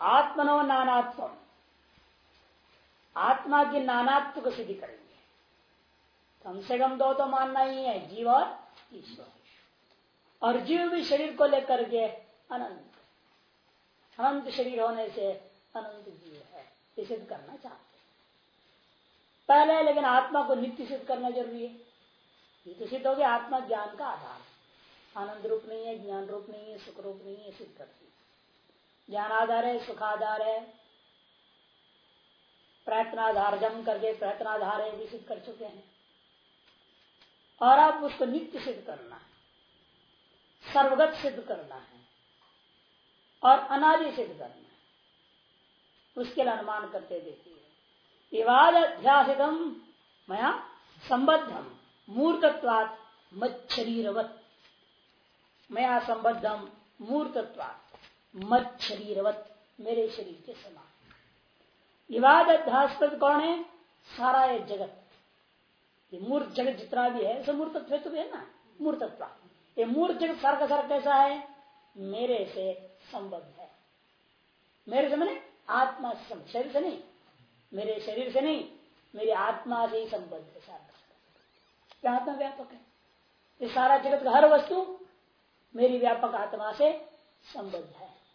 आत्मनो नानात्व। आत्मा की नानात्व को सिद्धि करेंगे। कम से कम दो तो मानना ही है, जीव और ईश्वर। और जीव भी शरीर को लेकर के अनंत। अनंत शरीर होने से अनंत जीव है सिद्ध करना चाहते पहले लेकिन आत्मा को नित्य सिद्ध करना ज़रूरी है। ये तो सिद्ध हो गया, आत्मा ज्ञान का आधार। आनंद रूप नहीं है, ज्ञान रूप नहीं है, सुख रूप नहीं है, सिद्ध करती ज्ञान आधार है सुख आधार है। प्रयत्नाधार जम करके प्रयत्नाधार है भी सिद्ध कर चुके हैं। और आप उसको नित्य सिद्ध करना है। सर्वगत सिद्ध करना है। और अनादि सिद्ध करना है। उसके लिए अनुमान करते देखिए। विवाद अध्यासितम मया संबद्धम, मूर्तत्वात मच्छरीरवत। मया संबद्धम, मूर्तत्वात। मच्छरीरवत, मेरे शरीर के समान। विवाद अध्यास्पद कौन है? सारा ये जगत। ये मूर्त जगत जितना भी है, सब मूर्तत्व तो है ना? मूर्तत्व ये मूर्त जगत सारा का सारा कैसा है? मेरे से संबद्ध है। मेरे से मैंने आत्मा से शरीर से नहीं। मेरे शरीर से नहीं, मेरी आत्मा से ही संबद्ध है सारा क्या आत्मा व्यापक है? ये सारा जगत का हर वस्तु मेरी व्यापक आत्मा से संबद्ध है।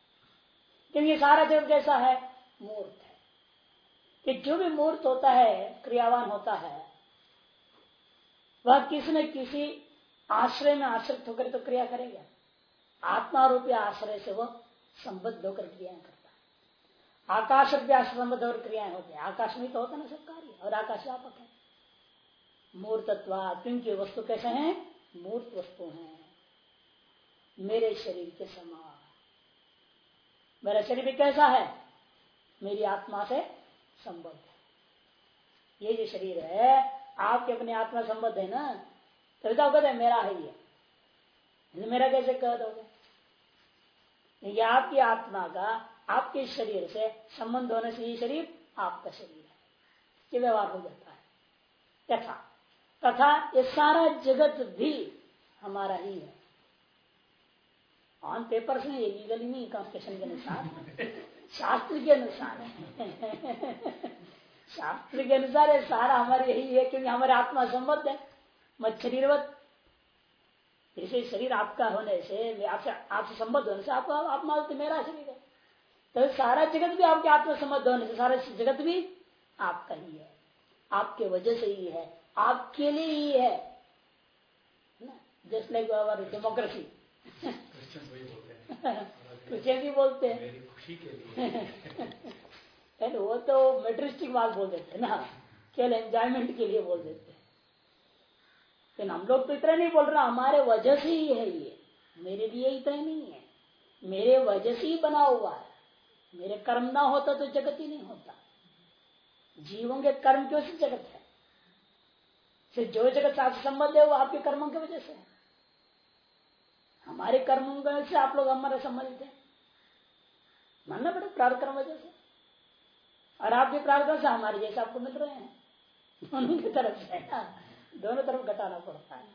क्योंकि सारा जगत कैसा है, मूर्त है। कि जो भी मूर्त होता है, क्रियावान होता है, वह किसी न किसी आश्रय में आश्रित होकर तो क्रिया करेगा। आत्मा रूपी आश्रय से वह संबद्ध होकर क्रियाएँ करता है। आकाश रूपी संबद्ध होकर क्रियाएँ होती है। आकाश में तो होता ना सब कार्य, और आकाश व्यापक है। मूर्तत्व क्योंकि वस्तु कैसे हैं? मूर्त वस्तु हैं। मेरे शरीर के समान। मेरा शरीर भी कैसा है? मेरी आत्मा से संबद्ध है। ये जो शरीर है, आपके अपने आत्मा संबद्ध है ना? तो कहते मेरा है ये। मेरा कैसे कह दोगे? ये आपकी आत्मा का, आपके शरीर से संबंध होने से ये शरीर आपका शरीर है। ये व्यवहार हो जाता है। तथा तथा ये सारा जगत भी हमारा ही है। ऑन पेपर से ये लीगली नहीं कॉन्स्टिट्यूशन के अनुसार। शास्त्र के अनुसार। शास्त्र के अनुसार है सारा हमारे यही है, क्योंकि हमारे आत्मा संबद्ध है। मत शरीरवत जैसे शरीर आपका होने से आपसे आपसे संबद्ध होने से आपको आप मानते मेरा शरीर है। तो सारा जगत भी आपके आत्मा संबद्ध होने से, सारा जगत भी आपका ही है। आपके वजह से ही है। आपके लिए ही है। जस्ट लाइक डेमोक्रेसी क्रिश्चियन भी बोलते हैं। मेरी खुशी के लिए। वो तो मेट्रिस्टिक बात बोल देते ना। केवल एंजॉयमेंट के लिए बोल देते लेकिन हम लोग तो इतना नहीं बोल रहे हमारे वजह से ही है ये। मेरे लिए इतना ही नहीं है। मेरे वजह से ही बना हुआ है। मेरे कर्म ना होता तो जगत ही नहीं होता। जीवों के कर्म क्यों से जगत है। सिर्फ़ जो जगत आपसे संबंध है वो आपके कर्मों की वजह से है। हमारे कर्मों से आप लोग हमारे संबंधित है। मानना पड़े प्रार्थना वजह से। और आपके प्रार्थना से हमारे जैसे आपको मिल रहे हैं। दोनों की तरफ़ से। दोनों तरफ़ घटाना पड़ता है।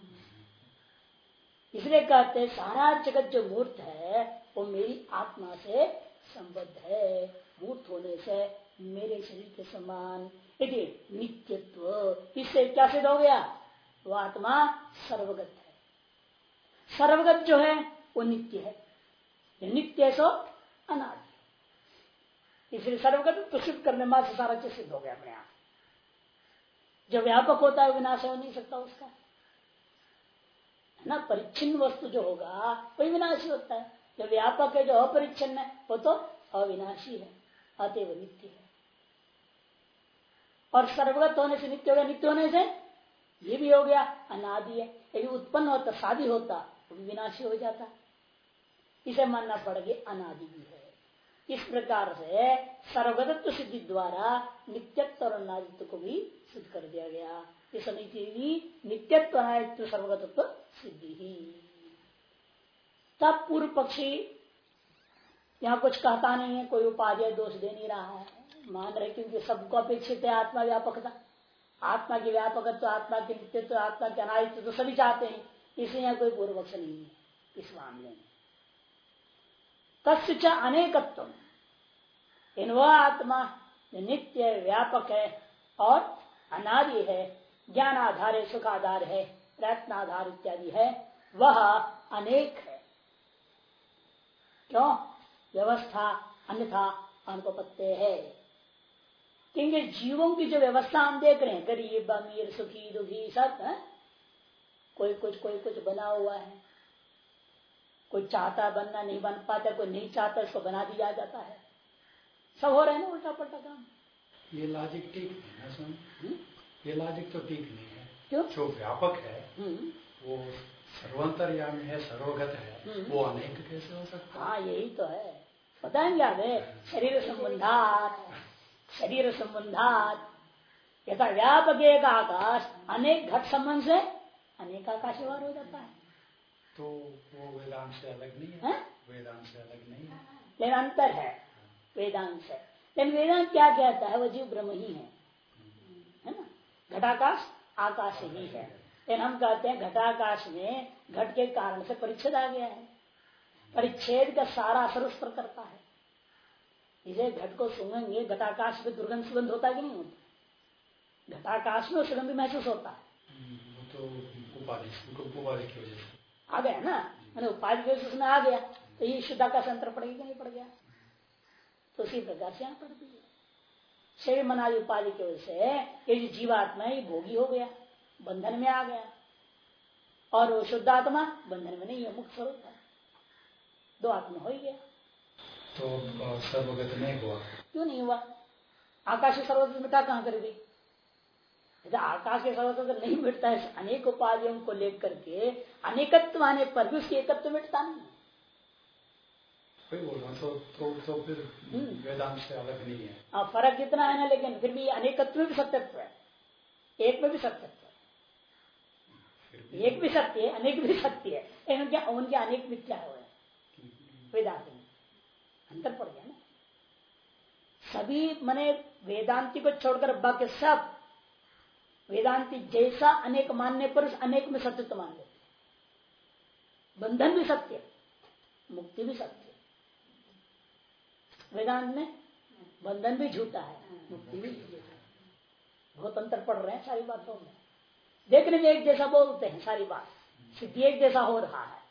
इसलिए कहते हैं, सारा जगत जो मूर्त है, वो मेरी आत्मा से संबद्ध है। मूर्त होने से मेरे शरीर के समान। यदि नित्यत्व, इससे क्या सिद्ध हो गया? वो आत्मा सर्वगत है। सर्वगत जो है, वो नित्य है। नित्य है सो अनादि। इसलिए सर्वगत तो सिद्ध करने में सारा चीज़ सिद्ध हो गया अपने आप। जो व्यापक होता है, विनाश हो नहीं सकता उसका। है ना? परिच्छिन्न वस्तु जो होगा, वही विनाशी होता है। जो व्यापक है, जो अपरिच्छिन्न है, वो तो अविनाशी है, अतएव नित्य है। और सर्वगत होने से नित्य हो गया, नित्य होने से ये भी हो गया, अनादि है। यदि उत्पन्न होता शादी होता तो विनाशी हो जाता। इसे मानना पड़ गया अनादि भी है। इस प्रकार से सर्वगतत्व सिद्धि द्वारा नित्यत्व और अनादित्व को भी सिद्ध कर दिया गया। ये समिति भी नित्यत्व अनादित्व सर्वगतत्व सिद्धि ही। तब पूर्व पक्षी, यहाँ कुछ कहता नहीं है, कोई उपाध्याय दोष दे नहीं रहा है। मान रहे क्योंकि सबको अपेक्षित है आत्मा व्यापकता। आत्मा की व्यापकत्व तो आत्मा की नित्यत्व तो आत्मा के अनादित्व तो सभी चाहते हैं। इसलिए यहाँ कोई पूर्व पक्ष नहीं है, इस मामले में। तस्य अनेकत्व इन वह आत्मा नित्य व्यापक है और अनादि है ज्ञान आधार है सुख आधार है प्रयत्न आधार इत्यादि है, वह अनेक है। क्यों? व्यवस्था अन्यथा अनुपत्य है। क्योंकि जीवों की जो व्यवस्था हम देख रहे हैं, गरीब, अमीर, सुखी, दुखी, सब, है कोई कुछ कोई कुछ बना हुआ है। कोई चाहता बनना नहीं बन पाता कोई नहीं चाहता इसको बना दिया जाता है। सब हो रहे हैं ना उल्टा पलटा काम? ये लॉजिक ठीक नहीं है सुन। हम्म? ये लॉजिक तो ठीक नहीं है। क्यों? जो व्यापक है हम्म, वो सर्वंतरयामी है सर्वगत है हम्म। वो अनेक कैसे हो सकता है? हाँ यही तो है। पता है? क्या है। शरीर संबंधात शरीर संबंधात। यथा व्यापक एक आकाश अनेक घट संबंध से अनेक आकाश व्यवहार हो जाता है। तो वो वेदांत से अलग नहीं है। हैं? वेदांत से अलग नहीं है। लेकिन अंतर है। वेदांत से लेकिन वेदांत क्या कहता है वो जीव ब्रह्म ही है। है ना? घटाकाश आकाश ही है। लेकिन हम कहते हैं घटाकाश में घट के कारण से परिच्छेद आ गया है। परिच्छेद का सारा असर उस पर करता है। इसे घट को सुनेंगे घटाकाश में दुर्गंध सुगंध होता कि नहीं होता? घटाकाश में सुगंध महसूस होता है। हम्म, तो उपाधि की वजह से आ गया ना? मैंने उपाधि की वजह से उसमें आ गया तो ये शुद्धा का संतर पड़ेगा नहीं पड़ गया? तो उसी प्रकार से यहाँ पड़ती है। शरीर मनादि उपाधि की वजह से ये जो जीवात्मा है ये भोगी हो गया बंधन में आ गया। और वो शुद्ध आत्मा बंधन में नहीं है मुक्त स्वरूप है। दो आत्मा हो ही गया। तो सर्वगत नहीं हुआ। क्यों नहीं हुआ? आकाश की सर्वत्र मिटा कहाँ कर दी यदि आकाश के सर्वत्र नहीं मिटता है। अनेक उपाधियों को लेकर के अनेकत्व आने पर भी उसकी एकत्व मिटता नहीं है। तो, तो तो फिर हम्म। वेदांत से अलग नहीं है। अब फ़र्क इतना है ना लेकिन फिर भी अनेकत्व में भी सत्यत्व है। एक में भी सत्यत्व है। एक भी सत्य है अनेक भी सत्य है। लेकिन क्या उनके अनेक मिथ्या हो है? वेदांत में। अंतर पड़ गया ना। सभी मने वेदांति को छोड़कर बाकी सब वेदांति जैसा अनेक मानने पर अनेक में सत्य मान लेते हैं। बंधन भी सत्य, मुक्ति भी सत्य। वेदांत में बंधन भी झूठा है, मुक्ति भी है। बहुत अंतर पड़ रहे हैं सारी बातों में। देखने में एक जैसा बोलते हैं सारी बात सिद्धि एक जैसा हो रहा है।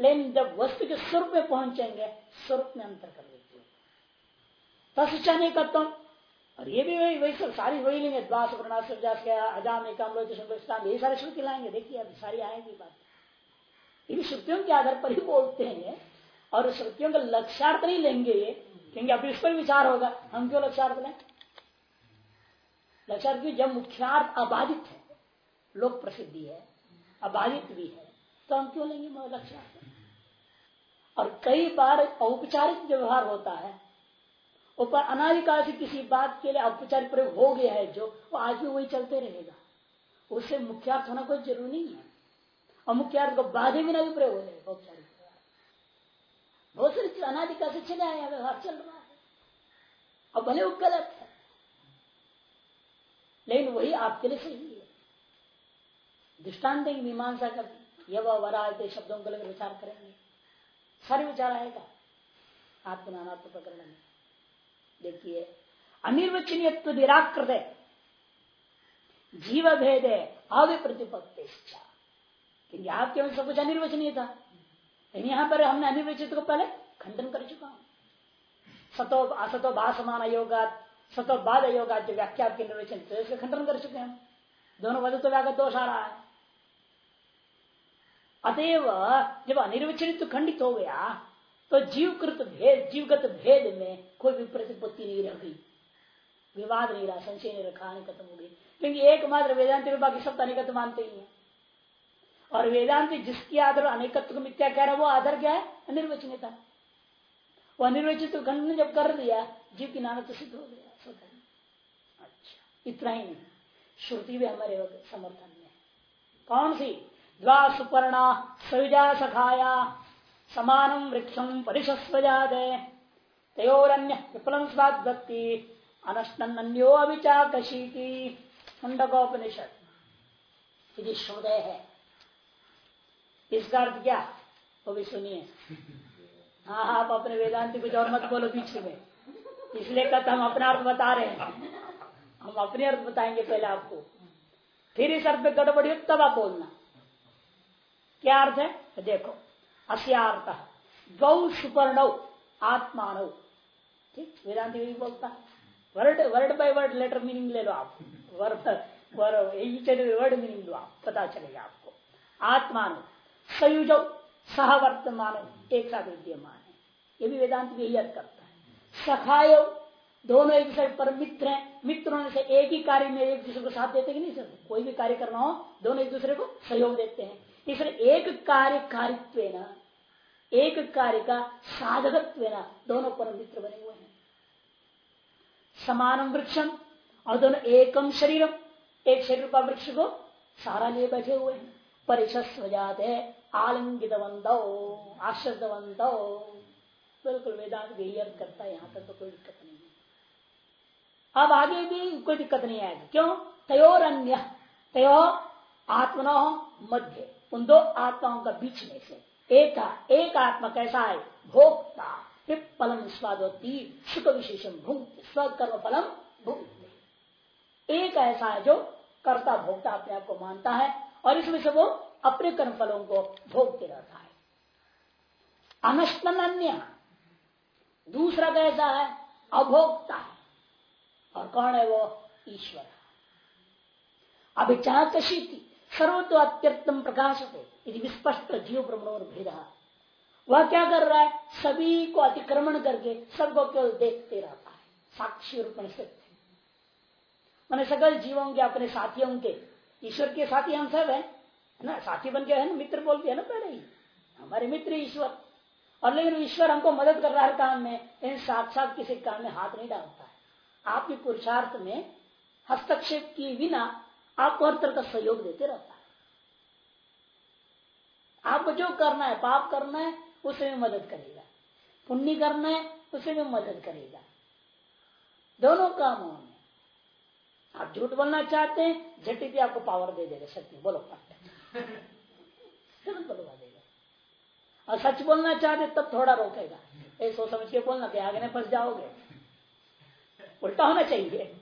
लेकिन जब वस्तु के स्वरूप में पहुँचेंगे, स्वरूप में अंतर कर देते तस्चने कत्व और ये भी वही वही सब सारी वही लेंगे द्वास प्रणाश अजाम यही सारी श्रुति लाएँगे। देखिए, अभी सारी आएगी बात। इन श्रुतियों के आधार पर ही बोलते हैं और श्रुतियों का लक्ष्यार्थ नहीं लेंगे ये, क्योंकि अभी इस पर विचार होगा। हम क्यों लक्ष्यार्थ लें? लक्ष्यार्थ क्यों? जब मुख्यार्थ अबाधित है, लोक प्रसिद्धि है, अबाधित भी है तो हम क्यों लेंगे? लक्ष्यार्थ और कई बार औपचारिक व्यवहार होता है ऊपर अनाधिकाल से किसी बात के लिए औपचारिक प्रयोग हो गया है जो, वो आज भी वही चलते रहेगा। उससे मुख्यार्थ होना कोई ज़रूरी नहीं है। और मुख्यार्थ को बाधे बिना भी प्रयोग हो जाएगा, औपचारिक। बहुत सारी चीज़ अनाधिकाल से चले आया व्यवहार चल रहा है। और भले वो गलत है, लेकिन वही आपके लिए सही है। दृष्टांत देंगे मीमांसा का यह वरा शब्दों को लेकर विचार करेंगे। सारे विचार आएगा। आत्मनात्म प्रकरण में देखिए, अनिर्वचनीयत्व निराकृत है जीव भेद है अविप्रतिपत्ति क्योंकि आपके सब कुछ अनिर्वचनीय था? लेकिन यहाँ पर हमने अनिर्वचित को पहले खंडन कर चुका हूँ। सतो, असतो भाषमान योगा सतो बाद योगा जो व्याख्या के निर्वचन तो इसका खंडन कर चुके हैं। दोनों वजह तो व्यागत दोष आ रहा है। अतएव जब अनिर्वचनित खंडित हो गया तो जीवकृत भेद, जीवगत भेद में कोई भी प्रतिपत्ति नहीं रह गई विवाद नहीं रहा, संशय नहीं रखा नहीं खत्म हो गई। क्योंकि एकमात्र वेदांत में बाकी सब अनेकत्व मानते ही है। और वेदांत जिसके आधार अनेकत्व को मिथ्या कह रहा वो आधार क्या है? अनिर्वचनीयता। वो अनिर्वचित खंडन जब कर दिया जीव की नाना तो सिद्ध हो गया अच्छा इतना ही नहीं। श्रुति भी हमारे समर्थन में कौन सी? द्वा सुपर्णा सयुजा सखाया समानम वृक्षम परिशस्वजादे तयोरन्य विप्लम स्वाद भक्ति अनष्टन्यो अभिचाकशीति मुंडकोपनिषद यदि श्रोदय है इसका अर्थ क्या? वो भी सुनिए। हाँ आप अपने वेदांत कुछ और मत बोलो बीच में। इसलिए कहते हम अपना अर्थ बता रहे हैं। हम अपने अर्थ बताएँगे पहले आपको। फिर इस अर्थ पे गड़बड़ी तब आप बोलना। क्या अर्थ है? देखो। अस्यार्थ गौ सुपर्णव आत्मानव ठीक, वेदांति भी बोलता है। Word word by word letter meaning ले लो आप। वर्ड वर्ड मीनिंग लो आप। पता चलेगा आपको। आत्मानो, संयुज सह वर्तमान एक साथ विद्यमान है। ये भी वेदांत भी यही करता है। सखाय, दोनों एक दूसरे पर मित्र हैं। मित्रों से एक ही कार्य में एक दूसरे को साथ देते कि नहीं, सर? कोई भी कार्य करना हो, दोनों एक दूसरे को सहयोग देते हैं। इसलिए एक कार्य कारित्व एक कार्य का साधकत्व दोनों परम मित्र बने हुए हैं। समानम वृक्षम और दोनों एकम शरीरम एक शरीर का वृक्ष को सारा लिए बैठे हुए हैं। परिशस्व जाते आलिंगितवंत आश्रदवंत बिल्कुल वेदांत अर्थ करता है, यहाँ तक तो कोई दिक्कत नहीं है। अब आगे भी कोई दिक्कत नहीं आएगी। क्यों? तयोर अन्य तयो आत्मनो मध्य। उन दो आत्माओं का बीच में से। एक एक आत्मा कैसा है? भोक्ता। फलम स्वादवती सुख विशेषम भूत स्वकर्म फलम भूत एक ऐसा है जो कर्ता भोक्ता अपने आप को मानता है और इसमें से वो अपने कर्म फलों को भोगते रहता है। अनशन अन्य दूसरा कैसा है? अभोक्ता है। और कौन है वो? ईश्वर। अभिचात शीति सर्वत्व अत्यंतम प्रकाश यदि विस्पष्ट जीव ब्रह्मणोर भेद। वह क्या कर रहा है? सभी को अतिक्रमण करके सबको केवल देखते रहता है। साक्षी रूप में स्थित मैंने सकल जीवों के, अपने साथियों के, ईश्वर के साथी हम सब है ना? साथी बन गया है ना? मित्र बोल के है ना पहले ही। हमारे मित्र ईश्वर। और लेकिन ईश्वर हमको मदद कर रहा है काम में इन साक्षात किसी काम में हाथ नहीं डालता है। आपके पुरुषार्थ में हस्तक्षेप किए बिना आपको हर तरह का सहयोग देते रहता है। आपको जो करना है, पाप करना है, उसे भी मदद करेगा। पुण्य करना है, उसे भी मदद करेगा। दोनों कामों में आप झूठ बोलना चाहते हैं झटी भी आपको पावर दे देगा शक्ति बोलो तुरंत बोलवा देगा। और सच बोलना चाहते तब थोड़ा रोकेगा। सोच समझ के बोलना कि आगे फंस जाओगे। उल्टा होना चाहिए।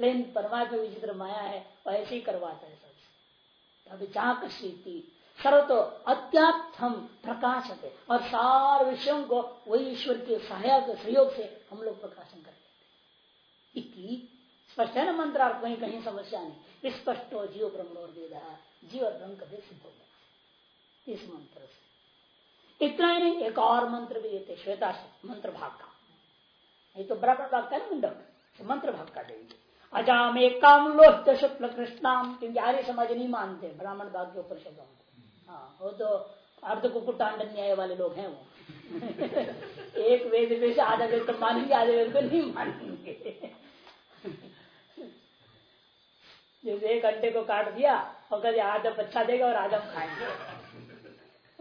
लेकिन परमात्मा विचित्र माया है ऐसे ही करवाता है सबसे अभी चाकशीति सर्व तो अत्यात्म प्रकाश है और सार विषयों को वही ईश्वर के सहायक, सहयोग से हम लोग प्रकाशन कर लेते स्पष्ट है ना मंत्रार्थ कहीं कहीं समस्या नहीं। स्पष्ट हो जीव ब्रह्म वेदा। जीव और ब्रह्म कभी सिद्ध हो गया इस मंत्र से। इतना ही नहीं, एक और मंत्र भी देते श्वेता मंत्र भाग का। ये तो बराबर भाग का ना, मुंडक। मंत्र भाग का देंगे। अजाम काम लोहित शुक्ल कृष्णाम क्योंकि आर्य समाज नहीं मानते, ब्राह्मण भाग के ऊपर शब्दों हाँ वो तो अर्ध कुकुटांड न्याय वाले लोग हैं वो। एक वेद में से आधा वेद तो मानेंगे, आधे वेद को नहीं मानेंगे। जैसे एक अंडे को काट दिया, और कभी आधा बच्चा देगा और आधा खाएँगे।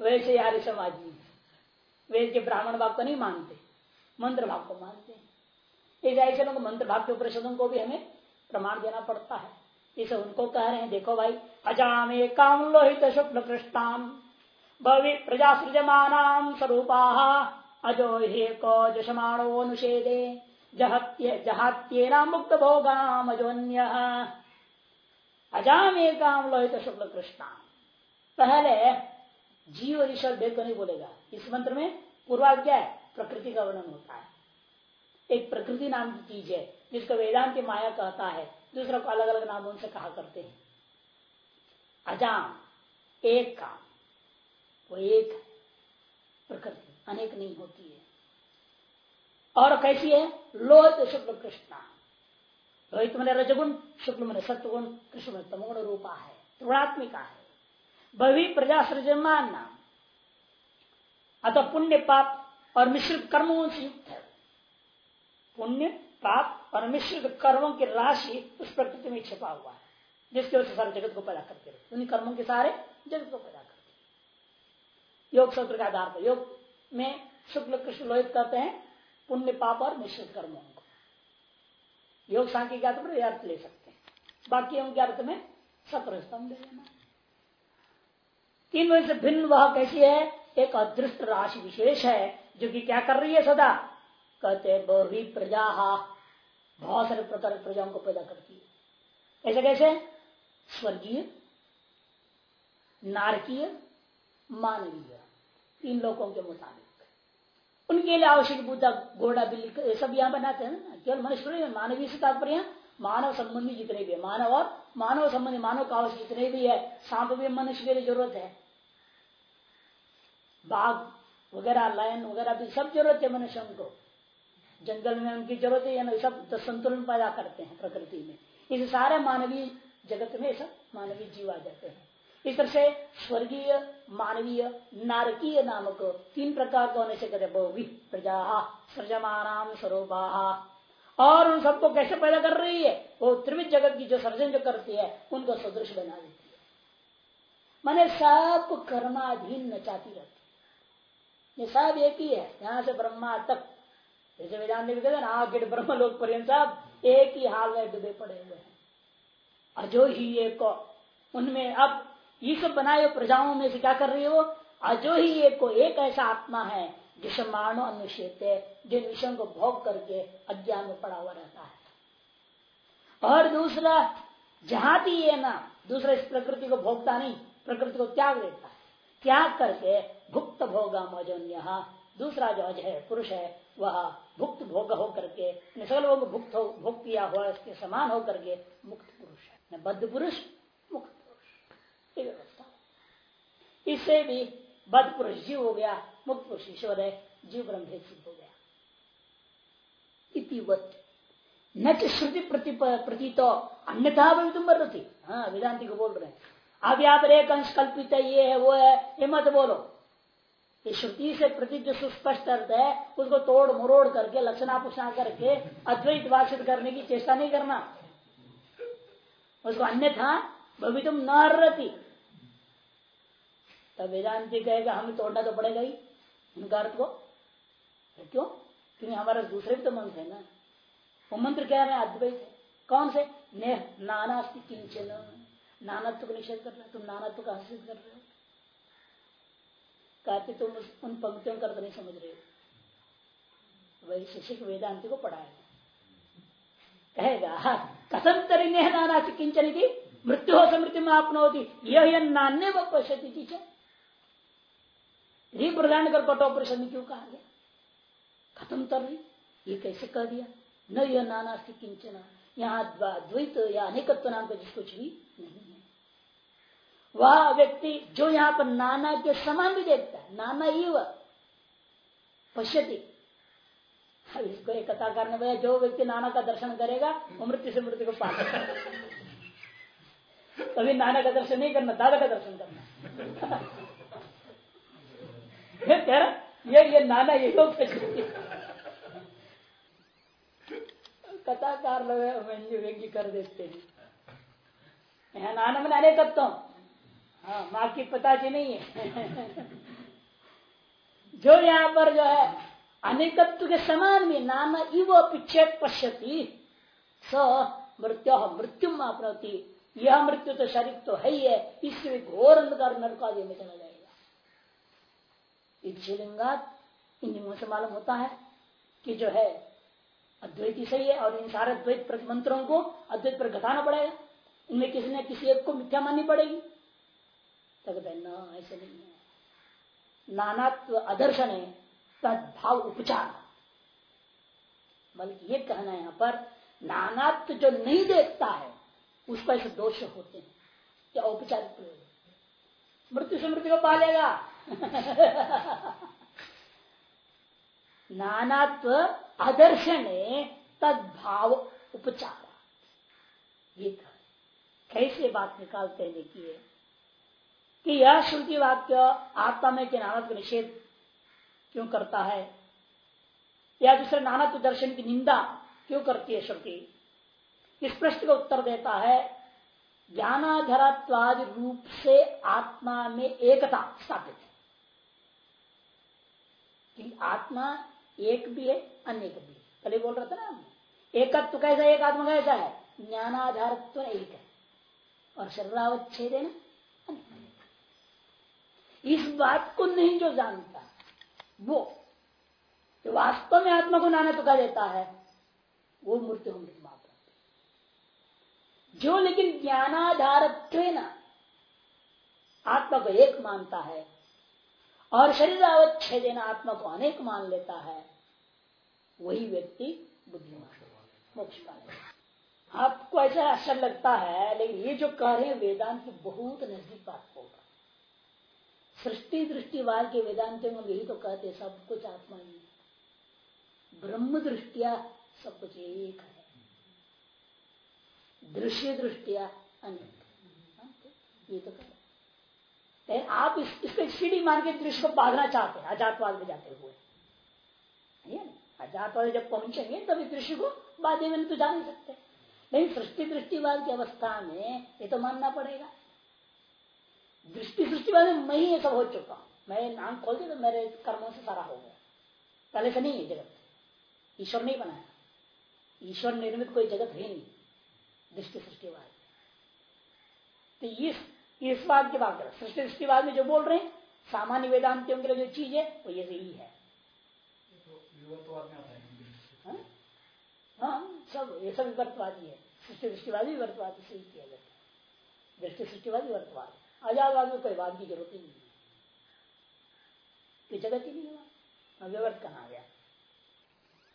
वैसे आर्य समाज में। वेद के ब्राह्मण भाग को नहीं मानते, मंत्र भाग को मानते। हैं ऐसे लोग मंत्र भाग के उपनिषदों को भी हमें प्रमाण देना पड़ता है। इसे उनको कह रहे हैं, देखो भाई, अजामे काम लोहित शुक्ल कृष्णाम, भवि प्रजा सृजमान स्वरूपा, अजो हे को जशमाणो अनुषेदे जहात्येना मुक्त भोगाम अजोन्य। अजामे काम लोहित शुक्ल कृष्णाम। पहले जीव और ईश्वर भेद को नहीं बोलेगा। इस मंत्र में पूर्वाज्ञा है प्रकृति का वर्णन होता है। एक प्रकृति नाम की चीज़ है। जिसको वेदांत माया कहता है, दूसरा को अलग अलग नामों से कहा करते हैं। अजाम, एक काम। वो एक प्रकृति, अनेक नहीं होती है। और कैसी है? लोहित शुक्ल कृष्णा। लोहित मैंने रजगुण, शुक्ल मैंने सत्वगुण कृष्ण में तमोगुण रूपा है, त्रिगुणात्मिका है। भवि प्रजा सृजमान नाम। अतः पुण्य पाप और मिश्रित कर्मों से युक्त है। पुण्य पाप और मिश्रित कर्मों की राशि उस प्रकृति में छिपा हुआ है, जिसके वजह से सारे जगत को पैदा करते रहे। उन्हीं कर्मों के सारे जगत को पैदा करते योग सूत्र का आधार पर, योग में शुक्ल, कृष्ण, लोहित कहते हैं, पुण्य, पाप और मिश्रित कर्मों को। योग सांख्य के अर्थ ले सकते हैं। बाकी उनके अर्थ में सत्र स्तंभ ले लेना तीन वजह से भिन्न वह कैसी है? एक अदृष्ट राशि विशेष है, जो कि क्या कर रही है सदा? कहते बहुवी प्रजा बहुत सारे प्रकार प्रजाओं को पैदा करती है। ऐसे कैसे? स्वर्गीय, नारकीय, मानवीय, तीन लोगों के मुताबिक। उनके लिए आवश्यक बुद्धा, घोड़ा, बिल्ली, ये सब यहाँ बनाते हैं ना। केवल मनुष्य मानवीय से तात्पर्य मानव संबंधी जितने भी है, मानव और मानव संबंधी, मानव का आवश्यक जितने भी है, सांप भी मनुष्य के लिए ज़रूरत है। बाघ वगैरह, लायन वगैरह भी सब ज़रूरत है मनुष्य को। जंगल में उनकी ज़रूरत है ना सब तो संतुलन पैदा करते हैं प्रकृति में। इस सारे मानवीय जगत में सब मानवीय जीव आ जाते हैं। इस तरह से स्वर्गीय, मानवीय, नारकीय नामक तीन प्रकार का होने से कहते बहुवी प्रजा सृजमान स्वरूपा और उन सबको कैसे पैदा कर रही है? वो त्रिविध जगत की जो सर्जन जो करती है, उनको सदृश बना देती है। मैंने सब कर्माधीन नचाती रहती ये सब एक ही है। यहाँ से ब्रह्मा तक जैसे वेदांत भी कहते ना गिट ब्रह्म लोग पर्यंत सब एक ही हाल में डूबे पड़े हुए हैं। अजो ही एक उनमें अब ये सब बनाए प्रजाओं में से क्या कर रही है? हो अजो ही एक को एक ऐसा आत्मा है, जिसे मानो अनुषेत जिन विषयों को भोग करके अज्ञान में पड़ा हुआ रहता है। और दूसरा, जहाँ भी ये ना, दूसरा इस प्रकृति को भोगता नहीं, प्रकृति को त्याग देता है। त्याग करके भुक्त भोगा दूसरा जो अज है, पुरुष है, वह भुक्त भोग हो करके सकल भोग भुक्त हो, भोग किया हुआ इसके समान हो करके मुक्त पुरुष है। बद्ध पुरुष, मुक्त पुरुष। ये व्यवस्था इससे भी बद्ध पुरुष जीव हो गया, मुक्त पुरुष ईश्वर है, जीव ब्रह्म सिद्ध हो गया। इतिवत न श्रुति प्रति प्रति तो अन्यथा भी हाँ वेदांति को बोल रहे हैं। अब यहाँ पर एक अंश कल्पित है ये है वो है, ये मत बोलो। श्रुति से प्रति जो सुस्पष्ट अर्थ है, उसको तोड़ मरोड़ करके लक्षणा पुषणा करके अद्वैत भाषित करने की चेष्टा नहीं करना। उसको अन्यथा भवितुम न रहती तब वेदांति कहेगा, हमें तोड़ना तो पड़ेगा ही, उनका अर्थ को। क्यों? क्योंकि हमारा दूसरे भी तो मंत्र है ना। वो मंत्र कह रहे हैं? अद्वैत है। कौन से? नेह नाना किंचन। नानत्व को निषेध कर रहे तुम नानत्व का सिद्ध कर रहे हो। कहते तुम उन पंक्तियों का नहीं समझ रहे। हो वही शिक्षक वेदांति को पढ़ाए कहेगा कसम तरी नेह नाना किंचन की? मृत्यु हो समृत्यु में आप आपनोती यह नान्य व पश्यती टीचर रिप्रदान कर कठोपरिषद में क्यों कहा गया? खत्म कर रही ये कैसे कह दिया? न यह नाना से किंचना। यहाँ द्वैत या अनेकत्व नाम का जिसको भी नहीं है। वह व्यक्ति जो यहाँ पर नाना के समान भी देखता है, नाना ही वह पश्यति। इसको एक कथा करने वाला जो व्यक्ति नाना का दर्शन करेगा, वो मृत्यु से मृत्यु को पा कभी नाना का दर्शन नहीं करना, दादा का दर्शन करना। ये ये नाना ये लोग कथाकार लोग कर देते हैं। नाना में अनेकत्व हाँ माँ की पता जी नहीं है। जो यहाँ पर जो है, अनेकत्व के समान में नाना इव पिछेद पश्यती, स मृत्यु मृत्यु अपनौती यह मृत्यु तो शरीर तो है ही है इससे घोर अंधकार नरकादि में चला जाएगा। शिवलिंगात इन नियमों से मालूम होता है कि जो है, अद्वैत ही सही है और इन सारे द्वैत मंत्रों को अद्वैत पर घटाना पड़ेगा। इनमें किसी ने किसी एक को मिथ्या माननी पड़ेगी। न ऐसे नहीं है। नानात्व आदर्शन है, तदभाव उपचार। बल्कि ये कहना है यहाँ पर, नानात्व जो नहीं देखता है, उस पर ऐसे दोष होते हैं। क्या औपचारिक प्रयोग मृत्यु से मृत्यु को पालेगा। नानात्व आदर्शन तदभाव उपचार। ये कैसे बात निकालते हैं, देखिए। कि यह श्रुति वाक्य आत्मा में के नानत्व निषेध क्यों करता है? या दूसरे नानत्व दर्शन की निंदा क्यों करती है श्रुति? इस प्रश्न का उत्तर देता है, ज्ञानाधरत्वादि रूप से आत्मा में एकता स्थापित है। कि आत्मा एक भी है अनेक भी है। पहले बोल रहा था ना एकत्व कैसा एक आत्मा कैसा है? ज्ञानाधारत्व एक है। और शरीरावच्छेद है ना? इस बात को नहीं जो जानता, वो जो वास्तव में आत्मा को नाना कह देता है, वो मूर्ति होंगे जो लेकिन ज्ञानाधार आत्मा को एक मानता है और शरीर अवच्छेदन आत्मा को अनेक मान लेता है, वही व्यक्ति बुद्धिमान मोक्ष पाएगा आपको ऐसा असर लगता है, लेकिन ये जो कह रहे हैं वेदांत बहुत नज़दीक बात होगा। सृष्टि दृष्टिवाद के वेदांत में यही तो कहते सब कुछ आत्मा ही ब्रह्म दृष्टिया सब कुछ एक है। दृश्य दृष्टिया अनेक हाँ, तो ये तो आप इस, इसको सीढ़ी मान के दृश्य को बांधना चाहते हैं अजातवाद में जाते हुए। अजातवाद जब पहुँचेंगे तब इस दृश्य को बाधे में तो जा नहीं सकते लेकिन सृष्टि दृष्टिवाद की अवस्था में ये तो मानना पड़ेगा। दृष्टि सृष्टिवाद में मैं ही ये सब हो चुका हूँ। मैं नाम खोल दिया तो मेरे कर्मों से सारा हो गया। पहले से नहीं है जगत। ईश्वर नहीं बनाया। ईश्वर निर्मित कोई जगत है नहीं, दृष्टि सृष्टिवाद तो इस इस बात की बात कर सृष्टि सृष्टिवाद में जो बोल रहे हैं, सामान्य वेदांतियों के लिए जो चीज़ है, वो ये ही है। हाँ? हाँ सब, ये सब विवर्तवादी है। सृष्टि दृष्टिवादी विवर्तवादी से ही किया जाता है। दृष्टि सृष्टिवादी विवर्तवाद। आजादवाद में कोई बात की ज़रूरत ही नहीं है। जगत ही। नहीं हुआ विवर्त कहा गया?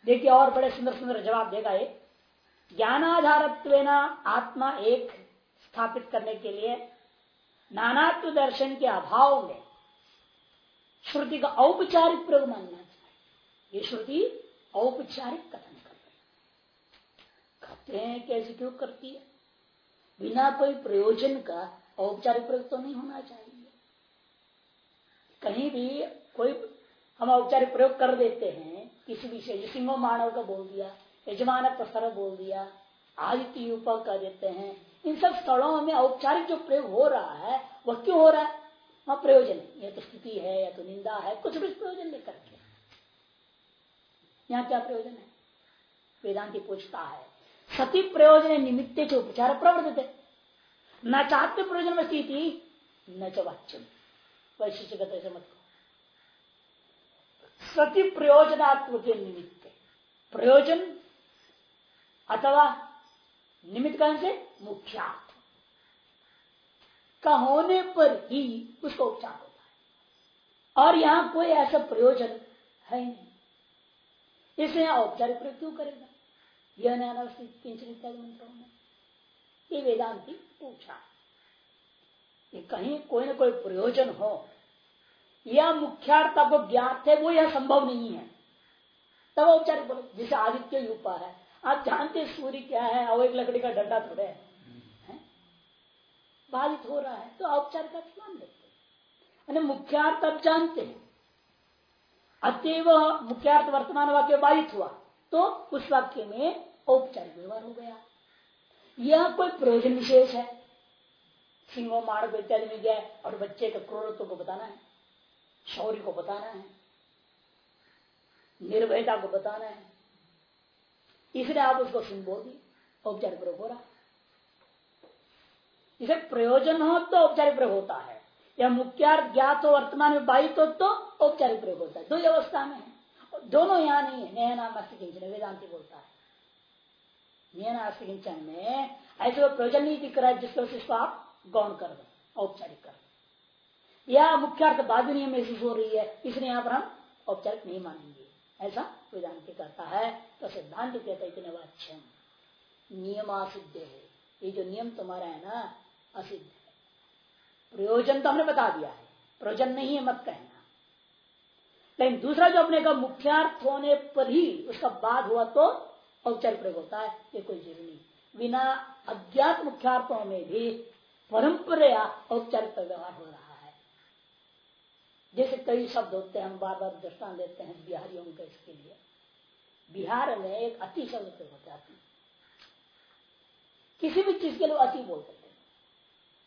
देखिए, और बड़े सुंदर सुंदर जवाब देगा ये। ज्ञानाधारत्व आत्मा एक स्थापित करने के लिए नानात्व दर्शन के अभाव में श्रुति का औपचारिक प्रयोग मानना चाहिए। ये श्रुति औपचारिक कथन कर रहे कहते हैं कैसे क्यों करती है? बिना कोई प्रयोजन का औपचारिक प्रयोग तो नहीं होना चाहिए। कहीं भी कोई हम औपचारिक प्रयोग कर देते हैं, किसी विषय सिंह मानव का बोल दिया, यजमान प्रस्तर बोल दिया, आदित्य ऊपर कर देते हैं, इन सब स्थलों में औपचारिक जो प्रयोग हो रहा है, वह क्यों हो रहा है? वहाँ प्रयोजन है। या तो स्थिति है या तो निंदा है, कुछ भी प्रयोजन लेकर के यहाँ क्या प्रयोजन है? वेदांति पूछता है, सती प्रयोजन निमित्त जो उपचार प्रवर्तित न चाहते प्रयोजन स्थिति, न च वाच्यम। वैशिष्ट मत को सती प्रयोजनात्मक निमित्त। प्रयोजन अथवा निमित्त कौन से? मुख्यार्थ। का होने पर ही उसका उपचार होता है। और यहाँ कोई ऐसा प्रयोजन है नहीं। इसलिए औपचारिक प्रयोग क्यों करेगा? यह न्यायावस्थित इत्यादि मंत्रों में। ये वेदांति पूछा। कि कहीं कोई ना कोई प्रयोजन हो, या मुख्यार्थ आपको ज्ञात है, वो यह संभव नहीं है। तब औपचारिक बोलो, जिसे आदित्य यूपा है। आप जानते सूर्य क्या है? और एक लकड़ी का डंडा थोड़े है। बाधित हो रहा है। तो औपचार का मान लेते मुख्यार्थ आप जानते हैं। अतएव मुख्यार्थ वर्तमान वाक्य बाधित हुआ। तो उस वाक्य में औपचारिक व्यवहार हो गया। यह कोई प्रयोजन विशेष है? सिंहो मार्ग इत्यादि में गया और बच्चे के क्रोधत्व को बताना है, शौर्य को बताना है, निर्भयता को बताना है। इसलिए आप उसको सिंह बोल दिए औपचारिक प्रयोग हो रहा इसे प्रयोजन हो तो औपचारिक प्रयोग होता है। या मुख्यार्थ ज्ञात हो, वर्तमान में बाहित हो तो औपचारिक प्रयोग होता है। दो अवस्था में है। दोनों यहाँ नहीं है। नया नाम वेदांति बोलता है। किंचन में? ऐसे वो प्रयोजन नहीं दिख रहा है जिसको उसको आप गौण कर दो, औपचारिक कर या मुख्यार्थ बाद नियम महसूस हो रही है, इसलिए यहाँ पर हम औपचारिक नहीं मानेंगे। ऐसा वेदांत कहता है तो सिद्धांत कहता है कि वाच्यम नियम असिद्ध है। ये जो नियम तुम्हारा है ना, असिद्ध है। प्रयोजन तो हमने बता दिया है प्रयोजन नहीं है, मत कहना। लेकिन दूसरा जो अपने का मुख्यार्थ होने पर ही उसका बाद हुआ तो औपचारिक प्रयोग होता है ये कोई ज़रूरी नहीं। बिना अज्ञात मुख्यार्थों में भी परंपरा औपचारिक व्यवहार हो रहा है। जैसे कई शब्द होते हैं हम बार बार दृष्टान देते हैं बिहारियों के इसके लिए। बिहार में एक अति शब्द प्रयोग होता है किसी भी चीज़ के लिए अति बोल सकते हैं।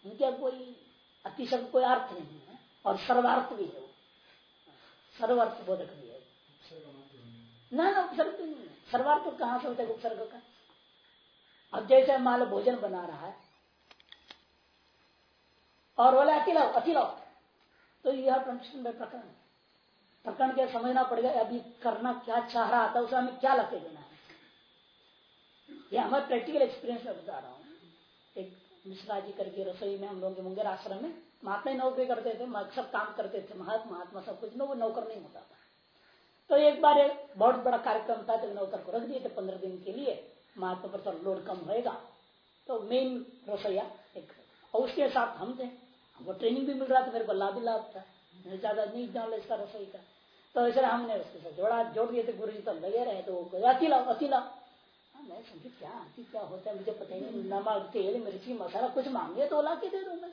उनके कोई अति शब्द कोई अर्थ नहीं है और सर्वार्थ भी है वो। सर्वार्थ बोधक भी है। ना ना तो नहीं है। सर्वार्थ कहाँ से होता है उपसर्ग का? अब जैसे मान लो भोजन बना रहा है, और बोले अति लाओ अति लाओ तो यह प्रकरण प्रकरण क्या समझना पड़ेगा, अभी करना क्या चाह रहा था, उसे हमें क्या लगे देना है? यह हमारे प्रैक्टिकल एक्सपीरियंस में बता रहा हूँ। एक मिश्रा जी करके रसोई में हम लोग मुंगेर आश्रम में महात्मा ही नौकरी करते थे, सब काम करते थे, महात्मा महात्मा सब कुछ वो नौकर नहीं होता था। तो एक बार एक बहुत बड़ा कार्यक्रम था तो नौकर को रख दिए थे पंद्रह दिन के लिए महात्मा पर थोड़ा लोड कम होएगा। तो मेन रसोईया एक और उसके साथ हम थे। हमको ट्रेनिंग भी मिल रहा था मेरे को लाभ ही लाभ था। ज़्यादा नहीं जान इसका रसोई का। तो इसलिए हमने उसके साथ जोड़ा जोड़ दिए थे गुरु जी तो लगे रहे तो अति लाओ अति लाओ हाँ, मैं समझी क्या अति क्या होता है? मुझे पता ही नहीं नमक तेल मिर्ची मसाला कुछ मांगे तो ला के दे दू मैं।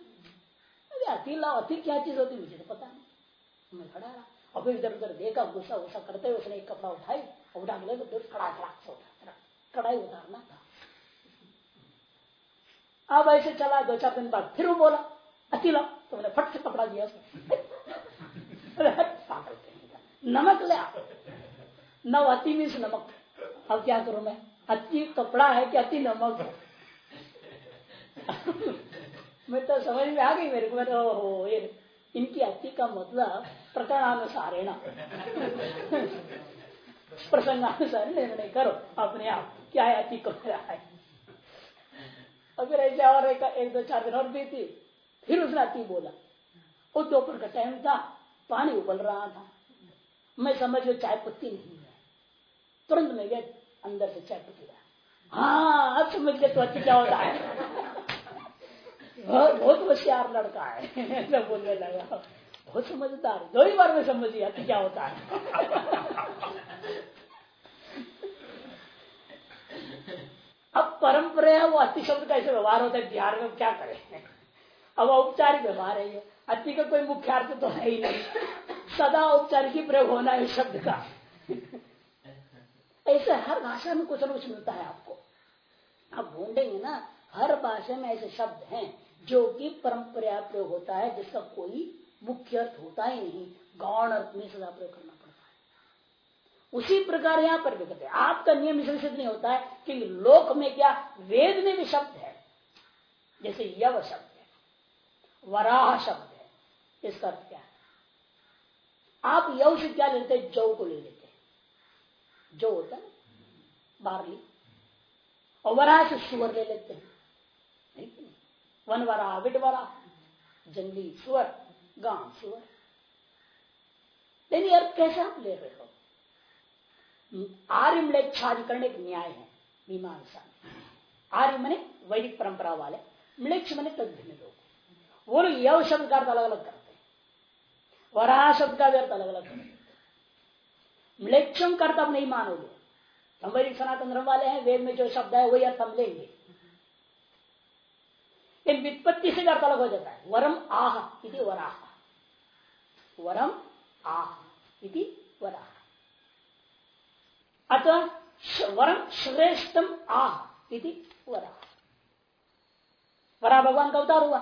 अरे अति लाओ अति क्या चीज़ होती मुझे तो पता नहीं। मैं खड़ा रहा। और फिर इधर उधर देखा गुस्सा गुस्सा करते हुए उसने एक कपड़ा उठाई और उठा के फिर खड़ा खड़ा से उठा कड़ाई उतारना था। अब ऐसे चला, दो चार दिन बाद फिर वो बोला अति लाओ तो मैंने फट से कपड़ा दिया नमक ले नव अति मीन्स नमक। अब क्या करूँ मैं? अति कपड़ा है कि अति नमक? मैं तो समझ में आ गई मेरे को। मैं हो ये इनकी अति का मतलब प्रकरणानुसार है ना प्रसंगानुसार निर्णय करो अपने आप क्या है अति कपड़ा है। और ऐसे और एक, एक दो चार दिन और बीती फिर उसने अति बोला। वो दोपहर का टाइम था पानी उबल रहा था। मैं समझ लो चाय पत्ती नहीं है। तुरंत मैं गया अंदर से चाय पत्ती हाँ अब समझ गए तो अति क्या होता है। बहुत होशियार लड़का है। ऐसा बोलने लगा, बहुत समझदार, दो ही बार में समझ गया क्या होता है। अब परंपरा वो अति शब्द का ऐसे व्यवहार होता है, बिहार में क्या करें? अब औपचारिक व्यवहार है ये। अति का कोई मुख्य अर्थ तो है ही नहीं। सदा औपचारिक ही प्रयोग होना है शब्द का। ऐसे हर भाषा में कुछ न कुछ मिलता है आपको। आप ढूंढेंगे ना, हर भाषा में ऐसे शब्द हैं। जो कि परंपरा प्रयोग होता है, जिसका कोई मुख्य अर्थ होता ही नहीं, गौण अर्थ में सदा प्रयोग करना पड़ता है। उसी प्रकार यहाँ पर भी कहते हैं, आपका नियम इसलिए सिद्ध नहीं होता है कि लोक में क्या वेद में भी शब्द है। जैसे यव शब्द है, वराह शब्द है, इसका अर्थ क्या है? आप यव से क्या लेते हैं? जौ को ले लेते हैं। जो होता है बारली। और वराह से सुअर ले लेते हैं। वन वरा विटवरा, जंगली सुअर, गाँव सुअर। लेकिन अर्थ कैसे आप ले रहे हो? आर्य मृक्षाधिकरण एक न्याय है, मीमांसा। आर्य मने वैदिक परंपरा वाले मृक्ष मने तद्भिन्न लोग। वो लोग यव शब्द का अर्थ अलग अलग करते हैं। वराह शब्द का अर्थ अलग अलग करते मृक्षम कर्त नहीं मानोगे। हम वैदिक सनातन धर्म वाले हैं, वेद में जो शब्द है, वही अर्थ हम लेंगे। इन वित्पत्ति से अर्थ अलग हो जाता है। वरम आह इति वराह। वरम आह इति वराह। अतः वरम श्रेष्ठम आह इति वराह। वरा भगवान का अवतार हुआ।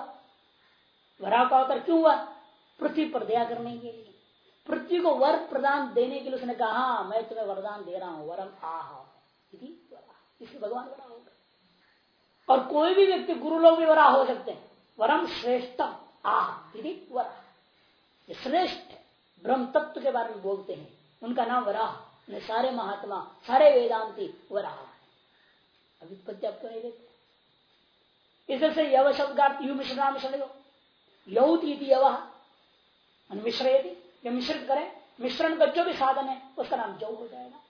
वरा का अवतार क्यों हुआ? पृथ्वी पर दया करने के लिए। पृथ्वी को वर प्रदान देने के लिए उसने कहा हाँ मैं तुम्हें वरदान दे रहा हूँ। वरम आह इति वरा इसलिए भगवान वरा और कोई भी व्यक्ति गुरु लोग भी वरा हो सकते हैं। वरम श्रेष्ठम। आह यदि वरा श्रेष्ठ ब्रह्म तत्व के बारे में बोलते हैं। उनका नाम वराह। सारे महात्मा, सारे वेदांति वराह अभिपत्ति आपको नहीं देते। इससे यव शब्द यु मिश्रण मिश्रण यौती यव। मिश्रयति। या मिश्रित करें। मिश्रण का जो भी साधन है, उसका नाम जौ हो जाएगा।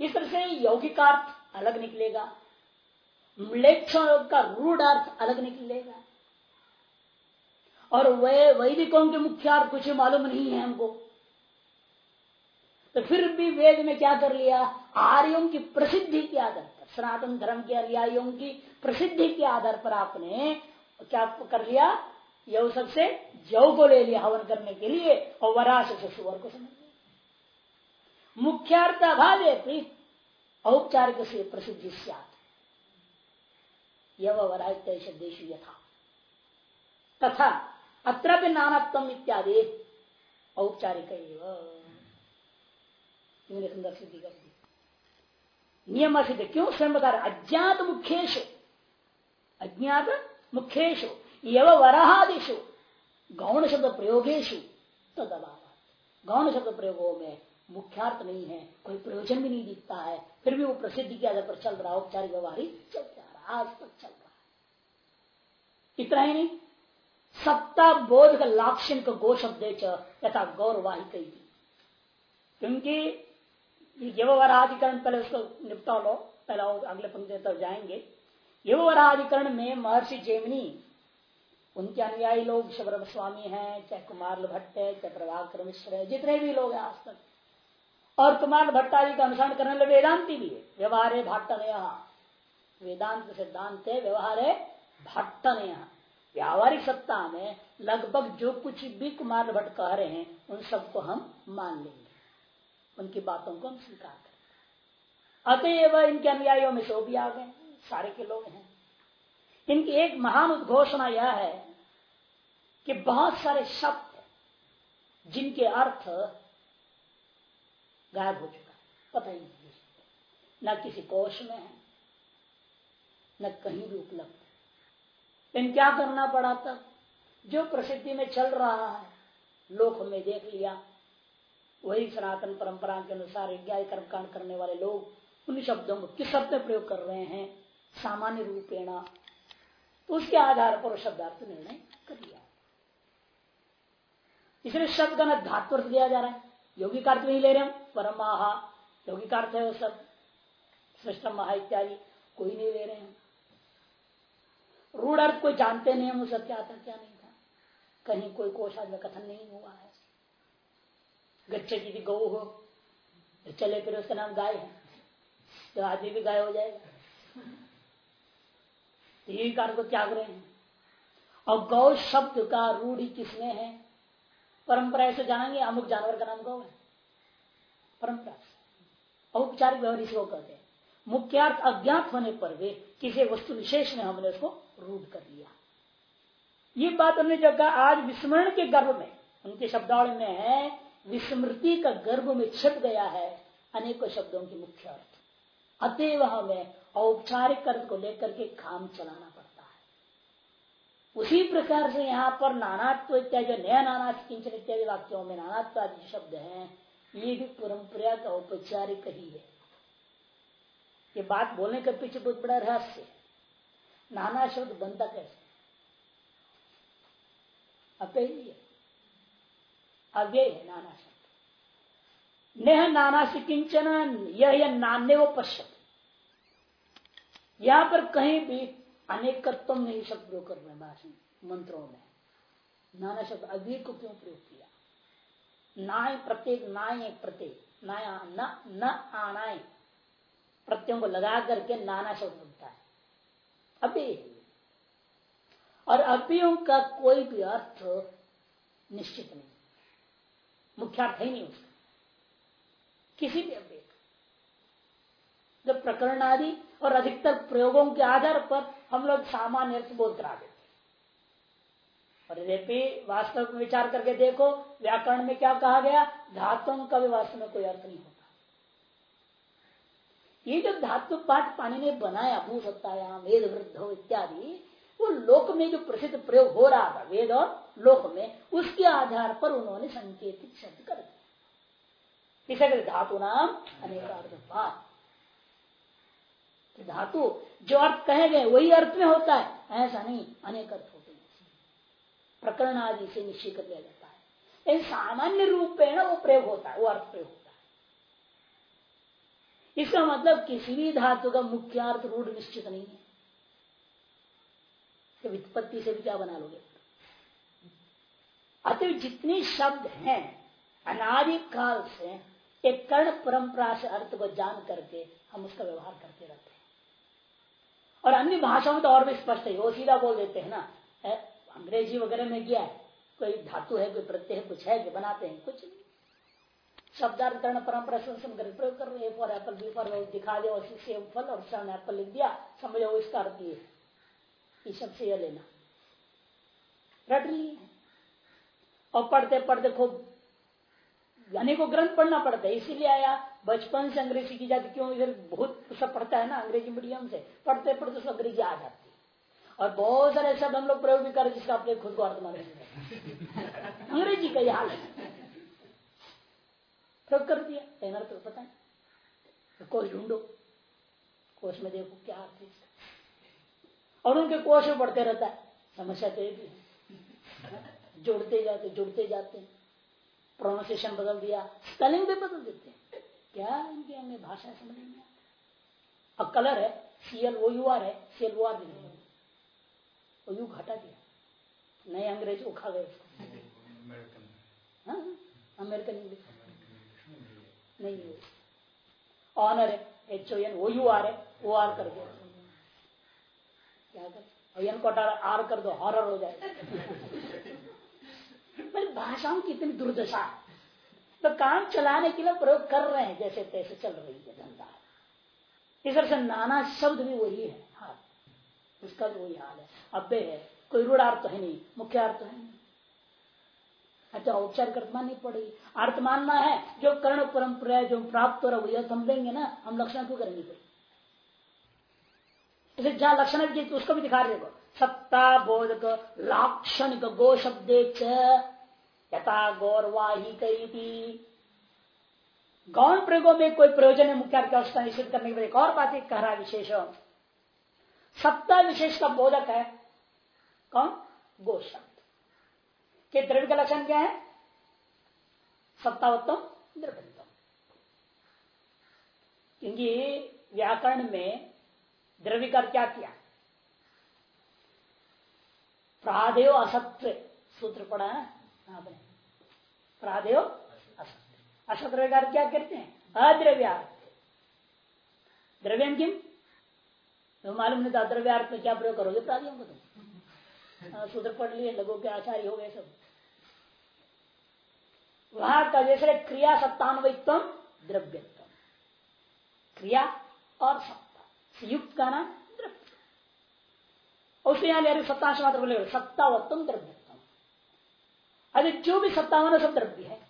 इस तरह से यौगिकार्थ अलग निकलेगा। मृक्षण का रूढ़ अर्थ अलग निकलेगा। और वह वैदिकों के मुख्य अर्थ कुछ मालूम नहीं है हमको। तो फिर भी वेद में क्या कर लिया? आर्यों की प्रसिद्धि के आधार पर, सनातन धर्म के अनुयायियों की प्रसिद्धि के आधार पर आपने क्या कर लिया? यह सबसे जव को ले लिया हवन करने के लिए और वराश से सुवर को समझ लिया। मुख्यार्थ अभाव औपचारिक से प्रसिद्धि यवरायत्य शब्देश यथा। तथा अत्र भी नानात्म इत्यादि औपचारिक सिद्धि नियम सिद्ध क्यों? स्वयं बता रहे अज्ञात मुख्येश अज्ञात मुख्येश यव वराहादिशु गौण शब्द प्रयोगेशु गौण शब्द प्रयोगों में मुख्यार्थ नहीं है। कोई प्रयोजन भी नहीं दिखता है। फिर भी वो प्रसिद्धि के आधार पर चल रहा औपचारिक व्यवहार ही चलता आज तक चल रहा है। इतना ही नहीं, सत्ता बोध का लाक्षण को गो शब्द यथा गौरवाही कही क्योंकि व्यवहाराधिकरण पहले उसको निपटा लो, पहले अगले पंक्ति तक जाएँगे। युवराधिकरण में महर्षि जेमनी, उनके अनुयायी लोग शबर स्वामी हैं, चाहे कुमार भट्ट है, चाहे प्रभाकर मिश्र है, जितने भी लोग हैं आज तक। और कुमार भट्टादि का अनुसरण करने वाले वेदांति भी है। व्यवहार है भाट्टनय वेदांत सिद्धांत है, व्यवहार है भाट्टनय व्यावहारिक सत्ता में लगभग जो कुछ भी कुमार भट्ट कह रहे हैं, उन सबको हम मान लेंगे। उनकी बातों को हम स्वीकार करेंगे। अतएव इनके अनुयायियों में सो भी आ गए, सारे के लोग हैं। इनकी एक महान उद्घोषणा यह है कि बहुत सारे शब्द जिनके अर्थ गायब हो चुका पता ही नहीं न किसी कोष में है न कहीं भी उपलब्ध। लेकिन क्या करना पड़ा तब? जो प्रसिद्धि में चल रहा है, लोक में देख लिया। वही सनातन परंपरा के अनुसार यज्ञ कर्मकांड करने वाले लोग उन शब्दों को किस शब्द में प्रयोग कर रहे हैं? सामान्य रूपेण। तो उसके आधार पर शब्दार्थ निर्णय कर लिया। इसलिए शब्द का न धातु दिया जा रहा है। यौगिक अर्थ नहीं ले रहे हम, परम महा यौगिक अर्थ है वो सब। श्रेष्ठ महा इत्यादि कोई नहीं ले रहे हैं रूढ़ अर्थ कोई जानते नहीं, हम उसे क्या था क्या नहीं था। कहीं कोई कोशा में कथन नहीं हुआ है। गच्चे की गौ हो तो चले फिर उसका नाम गाय है। तो आदमी भी गाय हो जाएगा। तो यही कार्य को त्याग रहे हैं। और गौ शब्द का रूढ़ी किसने है? परंपरा ऐसे जानेंगे, अमुक जानवर का नाम गौ है। परंपरा औपचारिक व्यवहार इसको कहते हैं। मुख्यार्थ अज्ञात होने पर भी किसी वस्तु विशेष में हमने उसको रूढ़ कर लिया। ये बात हमने जो कहा, आज विस्मरण के गर्भ में, उनके शब्दावली में है, विस्मृति का गर्भ में छिप गया है, अनेकों शब्दों की मुख्य अर्थ। अतएव हमें औपचारिक अर्थ को लेकर के काम चलाना पड़ता है। उसी प्रकार से यहाँ पर नानात्व इत्यादि, नया नाना किंचन इत्यादि वाक्यों में नानात्व आदि शब्द है, ये भी परंपरा का औपचारिक ही है। ये बात बोलने के पीछे बहुत बड़ा रहस्य है। नाना शब्द बनता कैसे? अपेय अव्यय है नाना शब्द। नेह नाना से किंचन यह नान्य वो पश्चिम यहाँ पर कहीं भी अनेकत्व नहीं शब्द प्रयोग कर रहे भाषण मंत्रों में। नाना शब्द अभी को क्यों प्रयोग किया? नाय प्रत्येक नाय प्रत्येक, नाया न न आनाय प्रत्ययों को लगा करके नाना शब्द बनता है। अभी। और अभियों का कोई भी अर्थ निश्चित नहीं। मुख्य अर्थ है नहीं उसका। किसी भी अव्यय जब प्रकरण आदि और अधिकतर प्रयोगों के आधार पर हम लोग सामान्य अर्थ बोध करा देते और यद्यपि वास्तव में विचार करके देखो, व्याकरण में क्या कहा गया? धातुओं का भी वास्तव में कोई अर्थ नहीं होता। ये जो धातु पाठ पानी ने बनाया भू सत्तायाम वेद वृद्ध इत्यादि, वो लोक में जो प्रसिद्ध प्रयोग हो रहा था, वेद और लोक में, उसके आधार पर उन्होंने संकेतित शब्द कर दिया। धातु नाम अनेक अर्थ धातु, जो अर्थ कहे गए, वही अर्थ में होता है। ऐसा नहीं, अनेक अर्थ होते हैं। प्रकरण आदि से निश्चय कर लिया जाता है। सामान्य रूप में ना वो प्रयोग होता है, वो अर्थ प्रयोग। इसका मतलब किसी भी धातु का मुख्य अर्थ रूढ़ निश्चित नहीं है। तो वित्पत्ति से भी क्या बना लोगे? अतः जितने शब्द हैं, अनादि काल से, एक कर्ण परंपरा से अर्थ को जान करके हम उसका व्यवहार करते रहते हैं। और अन्य भाषाओं में तो और भी स्पष्ट है, वो सीधा बोल देते हैं ना अंग्रेज़ी वगैरह में क्या है? कोई धातु है, कोई प्रत्यय है, कुछ है, कि बनाते हैं? कुछ नहीं। शब्दार्थकरण परंपरा प्रयोग कर रहे फॉर एप्पल बी फॉर दिखा दे और सेम फल और सामने एप्पल लिख दिया। समझो इसका अर्थ ये इस सबसे यह लेना। रट लिए और पढ़ते पढ़ते खूब को ग्रंथ पढ़ना पड़ता है। इसीलिए आया, बचपन से अंग्रेज़ी की जाती, क्यों इधर बहुत सब पढ़ता है ना अंग्रेज़ी मीडियम से। पढ़ते पढ़ते सब अंग्रेज़ी आ जाती। है और बहुत सारे शब्द हम लोग प्रयोग भी करें जिसका अपने खुद को अर्थ मान अंग्रेज़ी का यह हाल है। प्रयोग कर दिया कहना तो पता है। तो कोश ढूंढो। कोश में देखो क्या अर्थ है। और उनके कोश में बढ़ते रहता है। समस्या तो एक भी जुड़ते जाते जुड़ते जाते प्रोनाउंसिएशन बदल दिया। स्पेलिंग भी बदल देते हैं। क्या इनकी हमें भाषा समझ में अब कलर है। C L O U R है। सीएल ओ आर नहीं वो यू घटा दिया। नए अंग्रेज़ उखा गए अमेरिकन इंग्लिश नहीं ऑनर है H O N O U R है ओ आर कर? दिया क्या कर एन आर कर दो हॉरर हो जाए मेरी भाषाओं की इतनी दुर्दशा। है तो काम चलाने के लिए प्रयोग कर रहे हैं, जैसे तैसे चल रही है धंधा इस तरह से नाना शब्द भी वही है। हाथ उसका भी वही हाल है। अब्बे है, कोई रूढ़ तो है नहीं मुख्य अर्थ तो है नहीं। अच्छा औपचारिक अर्थ माननी पड़ेगी अर्थ मानना है, जो कर्ण परंपरा जो प्राप्त हो रहा है हम लेंगे ना, हम लक्षण क्यों करेंगे फिर। जहाँ लक्षण तो उसको भी दिखा देखो सत्ता बोधक लाक्षणिक गो शब्द यथा गौरवाही कई गौण प्रयोगों में कोई प्रयोजन है, मुख्य निश्चित करने के बाद एक और बात कह रहा विशेष। सत्ता विशेष का बोधक है। कौन? गो शब्द। के द्रव्य का लक्षण क्या है? सत्तावत्तम द्रव्यतम क्योंकि व्याकरण में द्रव्य का क्या किया? प्रादेव असत्य सूत्र पड़ा है आपने प्रादेव असत्य। असत्य क्या करते हैं? अद्रव्यार्थ। द्रव्यम किम? तो मालूम नहीं था अद्रव्यार्थ में क्या प्रयोग करोगे? प्रादियों को तुम सूत्र पढ़ लिए लगो के आचार्य हो गए सब। वहाँ का जैसे क्रिया सत्तान्वित्व द्रव्यत्व क्रिया और सत्ता। युक्त का नाम द्रव्य। उसके यहाँ ले सत्तांश मात्र बोले सत्तावत्तम द्रव्यत्व अरे जो भी सत्तावन सब द्रव्य है।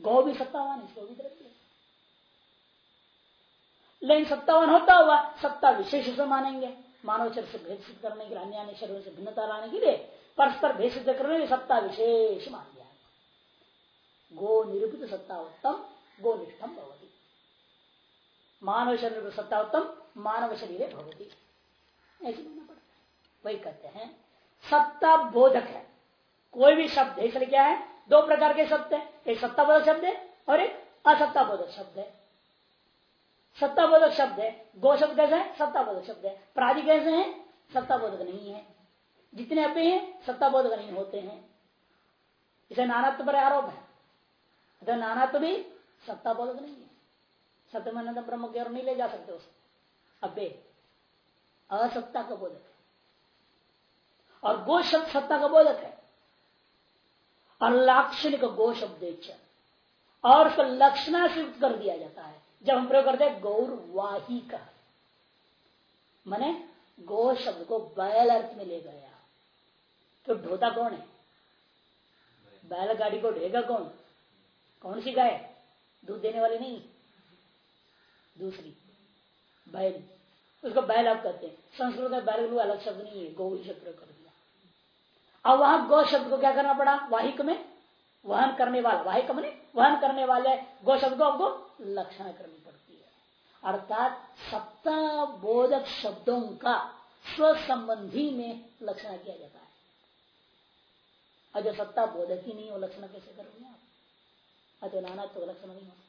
गौ भी सत्तावन है भी द्रव्य है। लेकिन सत्तावन होता हुआ सत्ता विशेष से मानेंगे। मानव शरीर से भेद सिद्ध करने के लिए अन्य शरीर से भिन्नता लाने के लिए परस्पर भेद सिद्ध करने सत्ता विशेष मान लिया गो निरूपित सत्ता उत्तम, गो निष्ठम भवती। मानव शरीर सत्ता उत्तम, मानव शरीर भवती। ऐसे बोलना पड़ता है। वही कहते हैं, सत्ता बोधक है। कोई भी शब्द, इसलिए क्या है? दो प्रकार के शब्द है। एक सत्ता बोधक शब्द है और एक असत्ता बोधक शब्द है। सत्ता बोधक शब्द है। गो शब्द कैसे है? सत्ता बोधक शब्द है। प्राधि कैसे है? सत्ता बोधक नहीं है। जितने अपे हैं सत्ता बोधक नहीं होते हैं। इसे नानात्व पर आरोप है। तो नानात्व भी सत्ता बोधक नहीं है। सत्य मन ब्रह्म की ओर नहीं ले जा सकते उसको अबे असत्ता का बोधक है। और गो शब्द सत्ता का बोधक है। और लाक्षणिक गो शब्द और उसको लक्षणा से कर दिया जाता है। जब हम प्रयोग करते हैं गौरवाही का। मैने गो शब्द को बैल अर्थ में ले गया। तो ढोता कौन है? बैलगाड़ी को ढेगा कौन? कौन सी गाय? दूध देने वाली नहीं। दूसरी, बैल। उसको बैल आप कहते हैं। संस्कृत में बैल अलग शब्द नहीं है गौ शब्द कर दिया। अब वहाँ गौ शब्द को क्या करना पड़ा? वाहिक में वहन करने वाला। वाहिक में वहन करने वाले गौ शब्द को आपको लक्षण करनी पड़ती है। अर्थात सत्ता बोधक शब्दों का स्व संबंधी में लक्षण किया जाता है। अजय सत्ता बोधक ही नहीं हो, लक्षण कैसे करोगे आप? अतः नाना तो लक्षण नहीं होता।